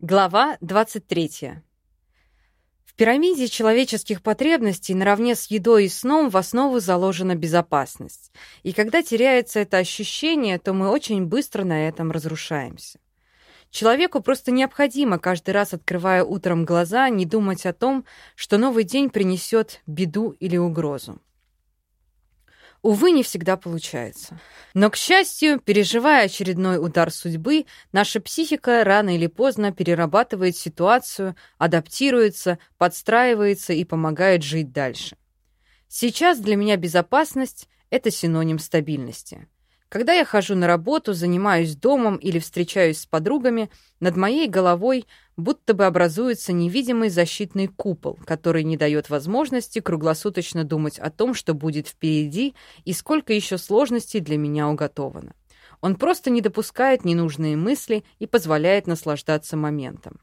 Глава 23. В пирамиде человеческих потребностей наравне с едой и сном в основу заложена безопасность. И когда теряется это ощущение, то мы очень быстро на этом разрушаемся. Человеку просто необходимо, каждый раз открывая утром глаза, не думать о том, что новый день принесет беду или угрозу. Увы, не всегда получается. Но, к счастью, переживая очередной удар судьбы, наша психика рано или поздно перерабатывает ситуацию, адаптируется, подстраивается и помогает жить дальше. Сейчас для меня безопасность — это синоним стабильности. Когда я хожу на работу, занимаюсь домом или встречаюсь с подругами, над моей головой будто бы образуется невидимый защитный купол, который не дает возможности круглосуточно думать о том, что будет впереди и сколько еще сложностей для меня уготовано. Он просто не допускает ненужные мысли и позволяет наслаждаться моментом.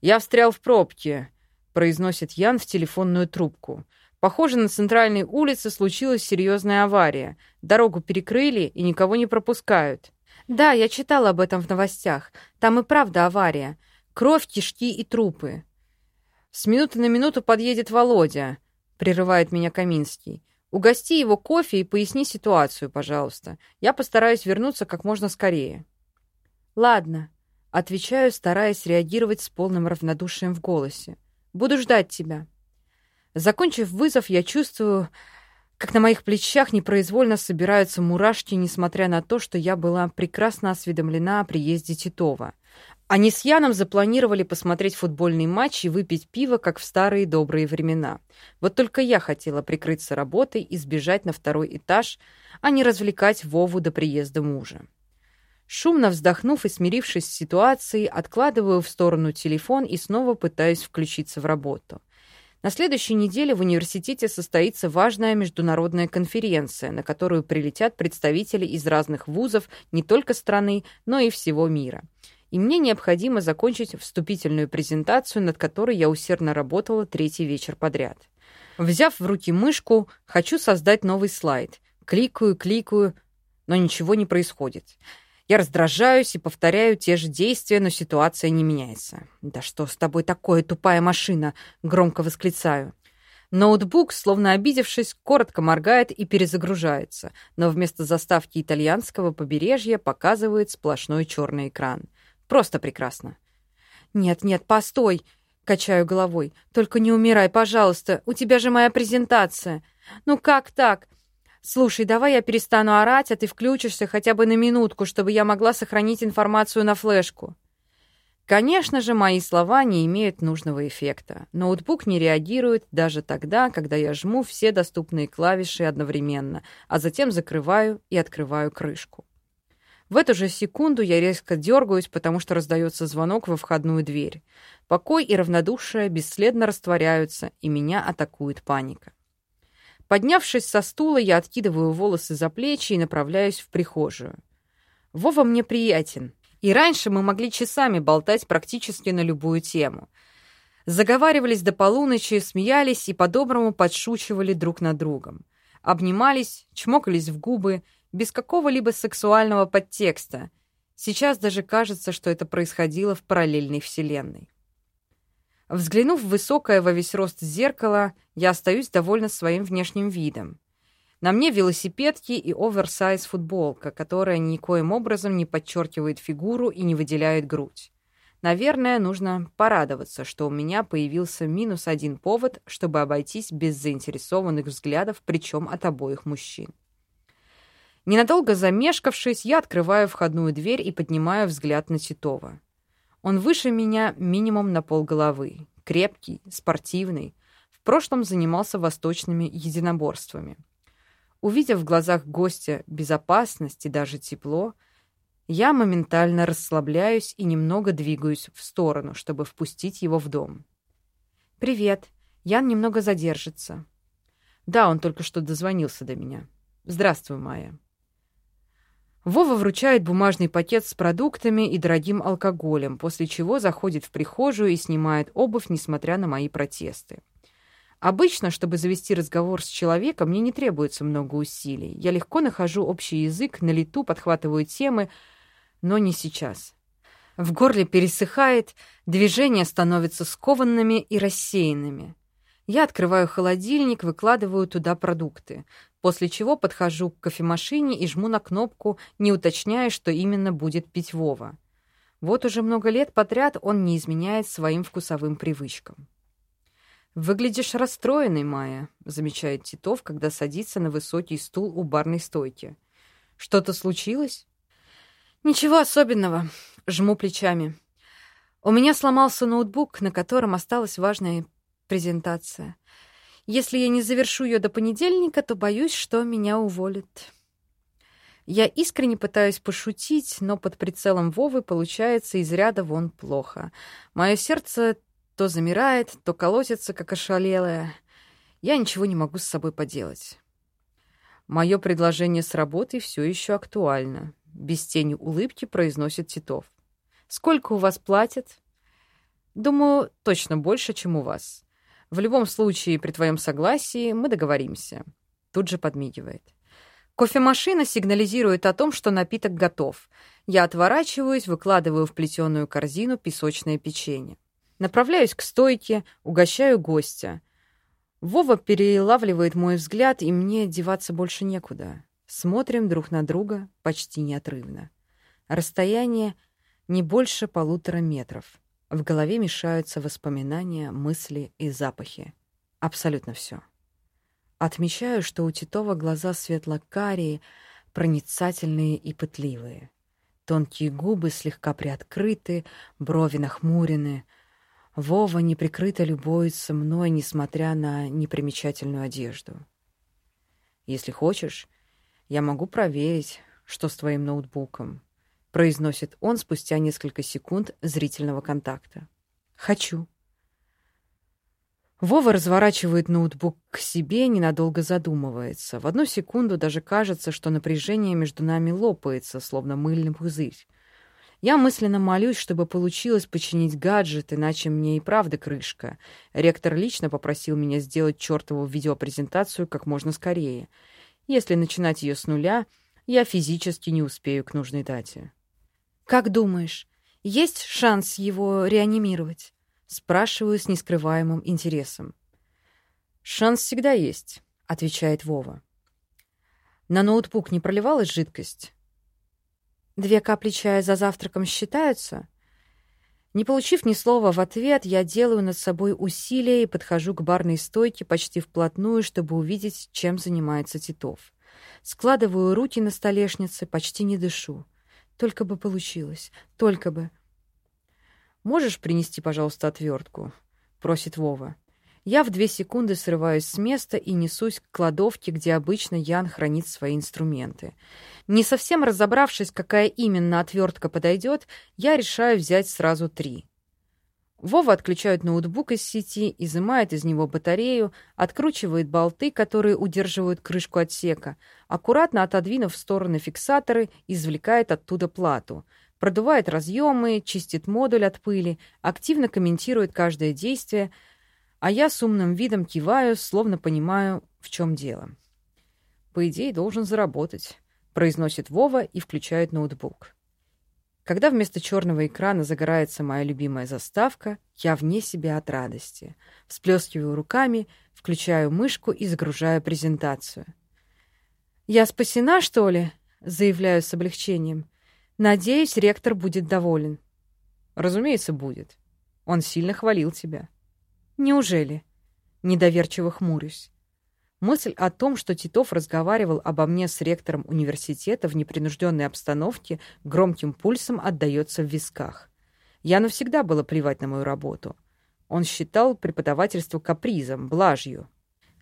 «Я встрял в пробке», — произносит Ян в телефонную трубку — Похоже, на центральной улице случилась серьезная авария. Дорогу перекрыли и никого не пропускают. Да, я читала об этом в новостях. Там и правда авария. Кровь, кишки и трупы. С минуты на минуту подъедет Володя, прерывает меня Каминский. Угости его кофе и поясни ситуацию, пожалуйста. Я постараюсь вернуться как можно скорее. Ладно, отвечаю, стараясь реагировать с полным равнодушием в голосе. Буду ждать тебя. Закончив вызов, я чувствую, как на моих плечах непроизвольно собираются мурашки, несмотря на то, что я была прекрасно осведомлена о приезде Титова. Они с Яном запланировали посмотреть футбольный матч и выпить пиво, как в старые добрые времена. Вот только я хотела прикрыться работой и сбежать на второй этаж, а не развлекать Вову до приезда мужа. Шумно вздохнув и смирившись с ситуацией, откладываю в сторону телефон и снова пытаюсь включиться в работу. На следующей неделе в университете состоится важная международная конференция, на которую прилетят представители из разных вузов не только страны, но и всего мира. И мне необходимо закончить вступительную презентацию, над которой я усердно работала третий вечер подряд. Взяв в руки мышку, хочу создать новый слайд. Кликаю, кликаю, но ничего не происходит. Я раздражаюсь и повторяю те же действия, но ситуация не меняется. «Да что с тобой такое, тупая машина?» — громко восклицаю. Ноутбук, словно обидевшись, коротко моргает и перезагружается, но вместо заставки итальянского побережья показывает сплошной черный экран. Просто прекрасно. «Нет, нет, постой!» — качаю головой. «Только не умирай, пожалуйста, у тебя же моя презентация. Ну как так? «Слушай, давай я перестану орать, а ты включишься хотя бы на минутку, чтобы я могла сохранить информацию на флешку». Конечно же, мои слова не имеют нужного эффекта. Ноутбук не реагирует даже тогда, когда я жму все доступные клавиши одновременно, а затем закрываю и открываю крышку. В эту же секунду я резко дергаюсь, потому что раздается звонок во входную дверь. Покой и равнодушие бесследно растворяются, и меня атакует паника. Поднявшись со стула, я откидываю волосы за плечи и направляюсь в прихожую. Вова мне приятен, и раньше мы могли часами болтать практически на любую тему. Заговаривались до полуночи, смеялись и по-доброму подшучивали друг над другом. Обнимались, чмокались в губы, без какого-либо сексуального подтекста. Сейчас даже кажется, что это происходило в параллельной вселенной. Взглянув в высокое во весь рост зеркало, я остаюсь довольна своим внешним видом. На мне велосипедки и оверсайз футболка, которая никоим образом не подчеркивает фигуру и не выделяет грудь. Наверное, нужно порадоваться, что у меня появился минус один повод, чтобы обойтись без заинтересованных взглядов, причем от обоих мужчин. Ненадолго замешкавшись, я открываю входную дверь и поднимаю взгляд на Титова. Он выше меня минимум на полголовы. Крепкий, спортивный. В прошлом занимался восточными единоборствами. Увидев в глазах гостя безопасность и даже тепло, я моментально расслабляюсь и немного двигаюсь в сторону, чтобы впустить его в дом. «Привет. Ян немного задержится». «Да, он только что дозвонился до меня. Здравствуй, Майя». Вова вручает бумажный пакет с продуктами и дорогим алкоголем, после чего заходит в прихожую и снимает обувь, несмотря на мои протесты. Обычно, чтобы завести разговор с человеком, мне не требуется много усилий. Я легко нахожу общий язык, на лету подхватываю темы, но не сейчас. В горле пересыхает, движения становятся скованными и рассеянными. Я открываю холодильник, выкладываю туда продукты, после чего подхожу к кофемашине и жму на кнопку, не уточняя, что именно будет пить Вова. Вот уже много лет подряд он не изменяет своим вкусовым привычкам. «Выглядишь расстроенной, Майя», — замечает Титов, когда садится на высокий стул у барной стойки. «Что-то случилось?» «Ничего особенного», — жму плечами. «У меня сломался ноутбук, на котором осталась важная презентация. Если я не завершу ее до понедельника, то боюсь, что меня уволят». Я искренне пытаюсь пошутить, но под прицелом Вовы получается из ряда вон плохо. Мое сердце то замирает, то колотится, как ошалелое. Я ничего не могу с собой поделать. Мое предложение с работой все еще актуально. Без тени улыбки произносит Титов. Сколько у вас платят? Думаю, точно больше, чем у вас. В любом случае, при твоем согласии мы договоримся. Тут же подмигивает. Кофемашина сигнализирует о том, что напиток готов. Я отворачиваюсь, выкладываю в плетеную корзину песочное печенье. Направляюсь к стойке, угощаю гостя. Вова перелавливает мой взгляд, и мне деваться больше некуда. Смотрим друг на друга почти неотрывно. Расстояние не больше полутора метров. В голове мешаются воспоминания, мысли и запахи. Абсолютно все. Отмечаю, что у Титова глаза светло-карие, проницательные и пытливые. Тонкие губы слегка приоткрыты, брови нахмурены — Вова неприкрыто любуется мной, несмотря на непримечательную одежду. «Если хочешь, я могу проверить, что с твоим ноутбуком», произносит он спустя несколько секунд зрительного контакта. «Хочу». Вова разворачивает ноутбук к себе, ненадолго задумывается. В одну секунду даже кажется, что напряжение между нами лопается, словно мыльный пузырь. Я мысленно молюсь, чтобы получилось починить гаджет, иначе мне и правда крышка. Ректор лично попросил меня сделать чертову видеопрезентацию как можно скорее. Если начинать ее с нуля, я физически не успею к нужной дате. «Как думаешь, есть шанс его реанимировать?» Спрашиваю с нескрываемым интересом. «Шанс всегда есть», — отвечает Вова. «На ноутбук не проливалась жидкость?» Две капли чая за завтраком считаются? Не получив ни слова в ответ, я делаю над собой усилие и подхожу к барной стойке почти вплотную, чтобы увидеть, чем занимается Титов. Складываю руки на столешнице, почти не дышу. Только бы получилось, только бы. «Можешь принести, пожалуйста, отвертку?» — просит Вова. Я в две секунды срываюсь с места и несусь к кладовке, где обычно Ян хранит свои инструменты. Не совсем разобравшись, какая именно отвертка подойдет, я решаю взять сразу три. Вова отключает ноутбук из сети, изымает из него батарею, откручивает болты, которые удерживают крышку отсека, аккуратно отодвинув в стороны фиксаторы, извлекает оттуда плату, продувает разъемы, чистит модуль от пыли, активно комментирует каждое действие — а я с умным видом киваю, словно понимаю, в чем дело. «По идее, должен заработать», — произносит Вова и включает ноутбук. Когда вместо черного экрана загорается моя любимая заставка, я вне себя от радости. Всплескиваю руками, включаю мышку и загружаю презентацию. «Я спасена, что ли?» — заявляю с облегчением. «Надеюсь, ректор будет доволен». «Разумеется, будет. Он сильно хвалил тебя». Неужели? Недоверчиво хмурюсь. Мысль о том, что Титов разговаривал обо мне с ректором университета в непринужденной обстановке, громким пульсом отдается в висках. Я навсегда было плевать на мою работу. Он считал преподавательство капризом, блажью.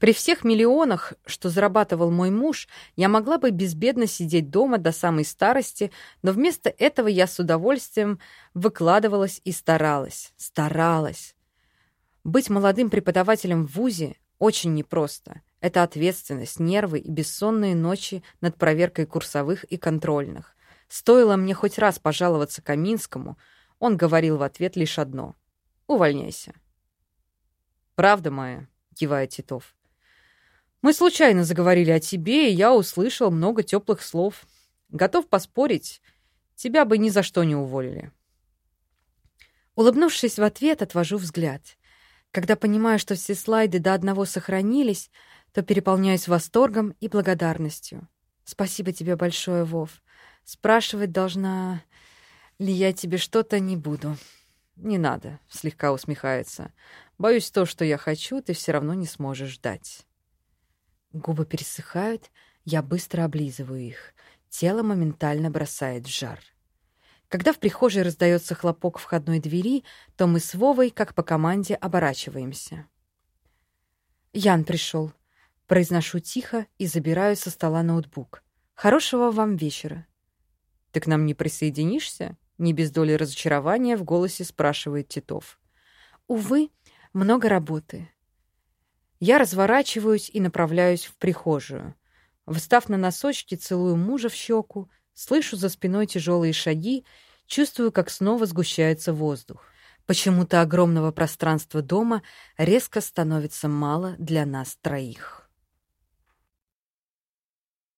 При всех миллионах, что зарабатывал мой муж, я могла бы безбедно сидеть дома до самой старости, но вместо этого я с удовольствием выкладывалась и старалась. Старалась. Быть молодым преподавателем в ВУЗе очень непросто. Это ответственность, нервы и бессонные ночи над проверкой курсовых и контрольных. Стоило мне хоть раз пожаловаться Каминскому, он говорил в ответ лишь одно — «Увольняйся». «Правда, Майя?» — кивает Титов. «Мы случайно заговорили о тебе, и я услышал много теплых слов. Готов поспорить, тебя бы ни за что не уволили». Улыбнувшись в ответ, отвожу взгляд. Когда понимаю, что все слайды до одного сохранились, то переполняюсь восторгом и благодарностью. Спасибо тебе большое, Вов. Спрашивать должна ли я тебе что-то не буду. Не надо, слегка усмехается. Боюсь, то, что я хочу, ты все равно не сможешь дать. Губы пересыхают, я быстро облизываю их. Тело моментально бросает в жар. Когда в прихожей раздается хлопок входной двери, то мы с Вовой, как по команде, оборачиваемся. Ян пришел. Произношу тихо и забираю со стола ноутбук. Хорошего вам вечера. Ты к нам не присоединишься? Не без доли разочарования в голосе спрашивает Титов. Увы, много работы. Я разворачиваюсь и направляюсь в прихожую. Встав на носочки, целую мужа в щеку, слышу за спиной тяжелые шаги, чувствую, как снова сгущается воздух. Почему-то огромного пространства дома резко становится мало для нас троих.